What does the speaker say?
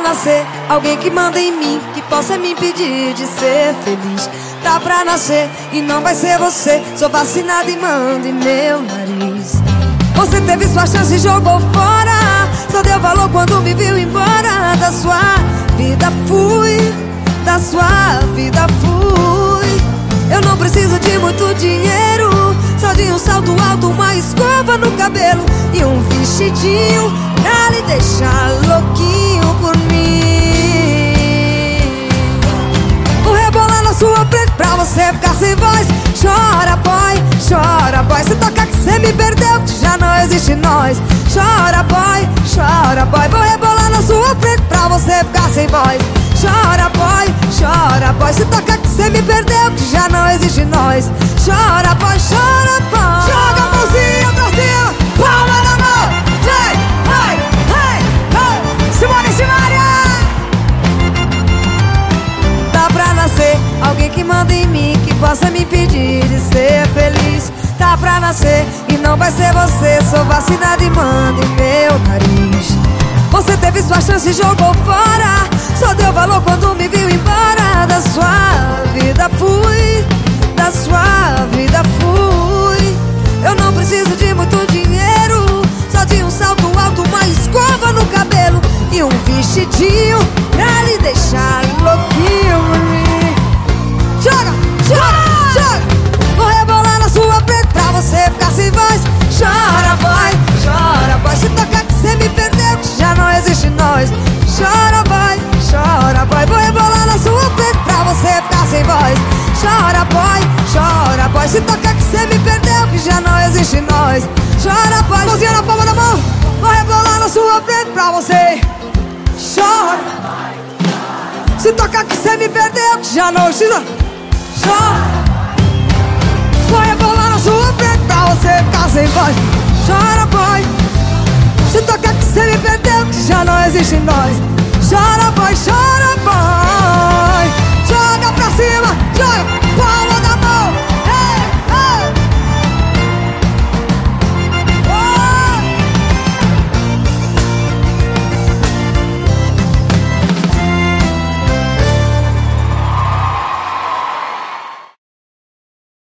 nascer alguém que manda em mim, que possa me impedir de ser feliz. Tá pra nascer e não vai ser você. Sou vacinada e mando em meu nariz. Você teve sua chance e jogou fora. Só deu valor quando me viu embora da sua vida. Fui, da sua vida fui. Eu não preciso de muito dinheiro. Só de um salto alto, uma escova no cabelo e um vestidinho pra lhe deixar louquinho por mim. Vou rebolar na sua frente pra você ficar sem voz. Chora, boy, chora, boy. Se toca que você me perdeu, já não existe nós. Chora, boy, chora, boy. Vou rebolar na sua frente pra você ficar sem voz. Chora, boy, chora, boy. Se toca que você me perdeu, já não existe nós. Chora, boy, possa me impedir de ser feliz. Tá pra nascer e não vai ser você. Sou vacinada e mando em meu nariz. Você teve sua chance e jogou fora. Só deu valor quando me viu embora da sua vida. Fui, da sua vida fui. Eu não preciso de muito dinheiro. Só de um salto alto, uma escova no cabelo e um vestidinho Chora, boy, chora, boy. Se tocar que você me perdeu, já não existe nós. Chora, boy, chora, boy. Vou rebolar na sua frente pra você ficar sem voz. Chora, boy, chora, boy. Se tocar que você me perdeu, que já não existe nós. Chora, boy. Mãozinha na palma da mão. Vou rebolar na sua frente pra você. Chora. Se tocar que você me perdeu, que já não precisa. Chora. Voz. Chora, boy. Se tocar que você me perdeu, já não existe nós. Chora, boy,